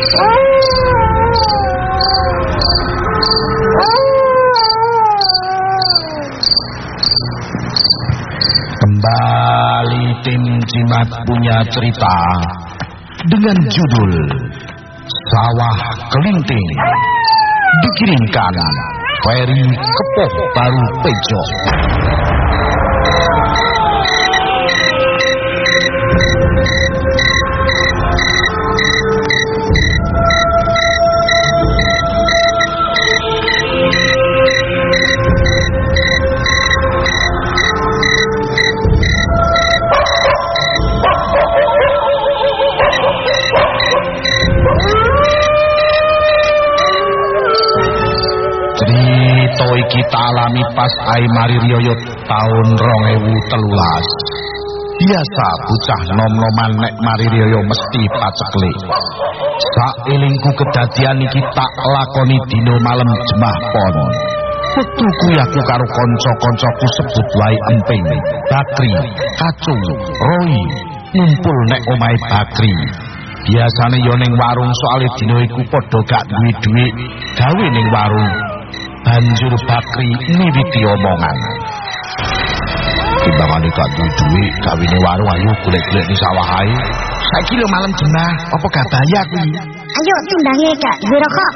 Kembali tim Cimat punya cerita dengan judul Sawah Kelinting dikirimkan Ferry Kepoh Baru Pejo. Alami pas ai mari riyo taun 2013. Biasa bocah nom-noman nek mari riyo mesti paceklik. Sailingku kedadian iki tak lakoni dino malam jemah pon. Wektu aku karo kanca-kancaku sebut wae emping, Bakri, Kacung, Roy ngumpul nek omahe Bakri. Biasane yo ning warung soalé dina iku padha gak duwe dhuwit gawe ning warung. Banjur Bakri miwiti omongan. Timbangane gak duwe dhuwit gawe ning warung ayo golek-golek di sawah ae. Saiki lho malam jemah, apa gak bayar kuwi? Ayo timbange Kak, duwe rokok.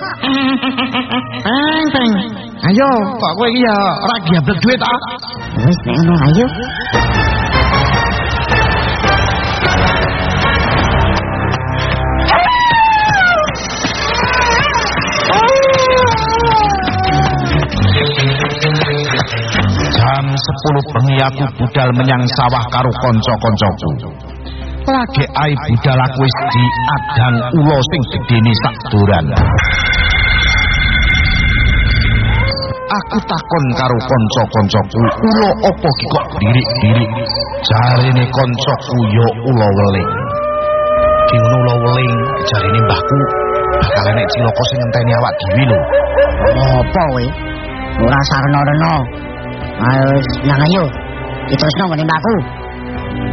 Ayo, kok kowe iki ya ora dhuwit ta? Wis nek ngono ayo. Jam 10 bengi aku budal menyang sawah karo kanca-kancaku. Lagi ai budal aku wis diadang ula sing gedene sak doran. Aku takon karo kanca-kancaku, ula apa ki kok dirik-dirik? Jarine kancaku ya ula weling. Ki ngono ula weling, jarine mbahku bakal enek cilaka sing ngenteni awak dhewe lho. Apa kowe? Ora sarena-rena. Wis nang ayo. Diterusno ngene mbakku.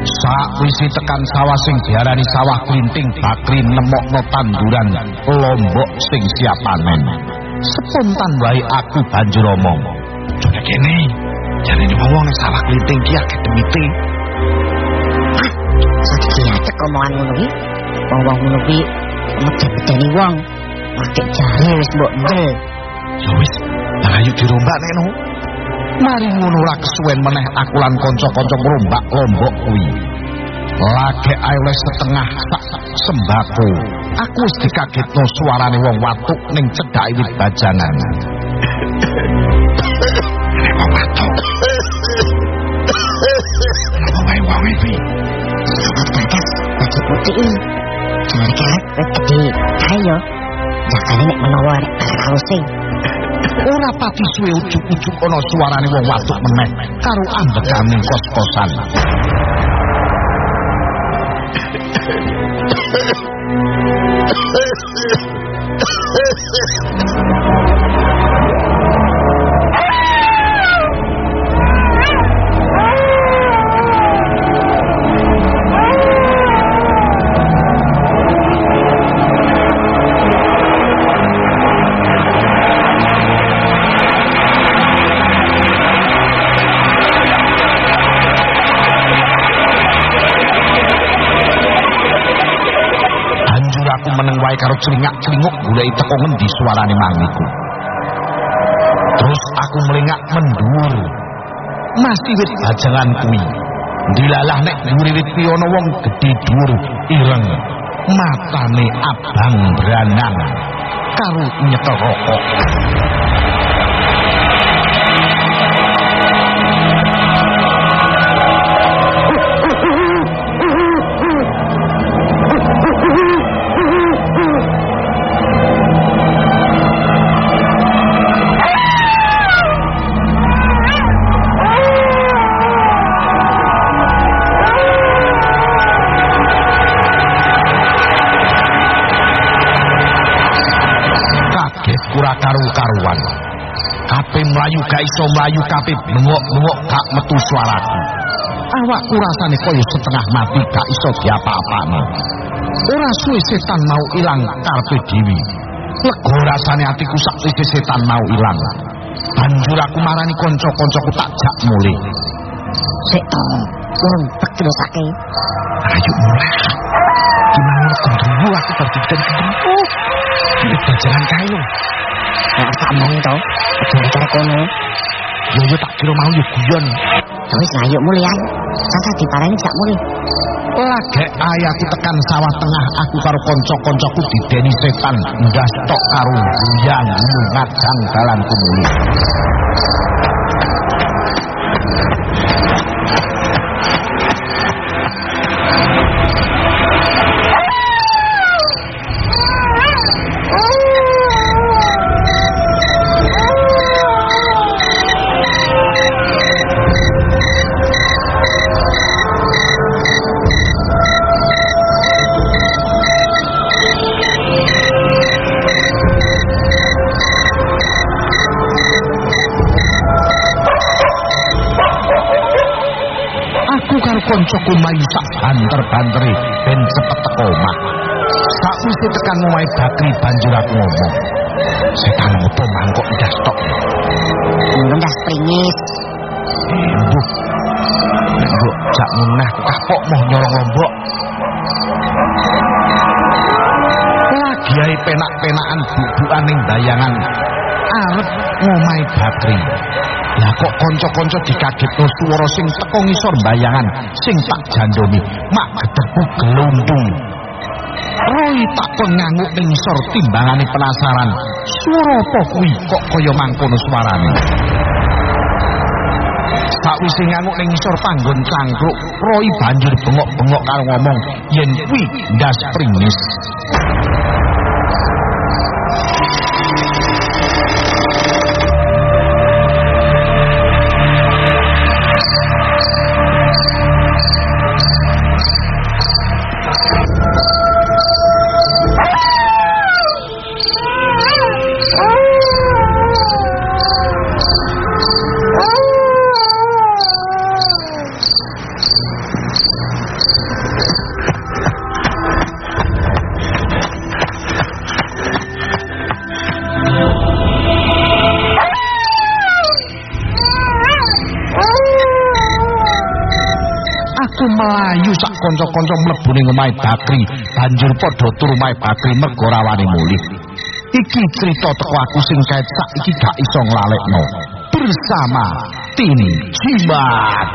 Sakwisi tekan sawah sing diarani sawah klinting bakri nemokno tanduran lombok sing siap panen. Spontan wae aku banjur omong. Coba kene, jarine wong sawah klinting ki akeh demite. Sakit atek omongan ngono ki. Wong-wong ngono ki medhe-medeni wong. Pakai jare wis mbok ndel. Ya wis, lah ayo dirombak nek no. Mari ngono ra kesuwen meneh aku lan kanca-kanca rombak lombok kuwi. Lagi ae oleh setengah sak sembako. Aku wis dikagetno suarane wong watuk ning cedhake wit bajangan. Ini. Karet wis gede. Ayo. Jakane nek menawa arek kausing. Ora pati suwe ujuk-ujuk ana suarane wong watuk meneh karo ambekane kos-kosan. celingak-celinguk goleki teko ngendi suarane mangiku. Terus aku melingak mendhuwur. Mesti wit bajangan kuwi. Dilalah nek dhuwure wit kuwi ana wong gedhe dhuwur ireng. Matane abang beranang karo nyekel rokok. Kura karu-karuan. Kape mlayu gak iso mlayu kape bengok-bengok gak metu suaraku. Awakku rasane kaya setengah mati gak iso diapa-apane. Ora suwe setan mau ilang karepe dewi. Lega rasane atiku sak setan mau ilang. Banjur aku marani kanca-kancaku tak jak mulih. Sik to, wong pekrusake. Ayo mulai. Gimana gendruwo aku berdiri gendruwo. Bajaran lho. Nek samong to, aja mikir kono. Ya ya tak kira mau ya guyon. Ya Wis lah yuk mulih ae. Sasa diparani jak mulih. Lagek ayahku tekan sawah tengah aku karo kanca-kancaku dideni setan ndas tok karo guyang ngajang dalanku mulih. Aku karo kancaku mayu sak banter-bantere ben cepet teko omah. Sakwise tekan omahe Bakri banjur aku ngomong. Setan apa mangkok ndas tok. Ngendas pringis. Embuh. Nek mbok jak munah kapok moh nyorong lombok. Lagi ae penak-penakan bubukan ning bayangan arep ngomahe Bakri. Lah kok kanca-kanca dikagetno swara sing teko ngisor bayangan sing tak jandomi mak gedheku gelundung. Roy tak penganguk ngisor timbangane penasaran. Swara apa kuwi kok kaya mangkono suarane? Sakwise nganguk ning ngisor panggon cangkruk, Roy banjur bengok-bengok karo ngomong yen kuwi ndas pringis. Aku melayu sak kanca-kanca mlebu ning omahe Bakri, banjur padha turu omahe Bakri mergo rawane mulih. Iki cerita teko aku sing kait sak iki gak iso nglalekno. Bersama Tim Jimat.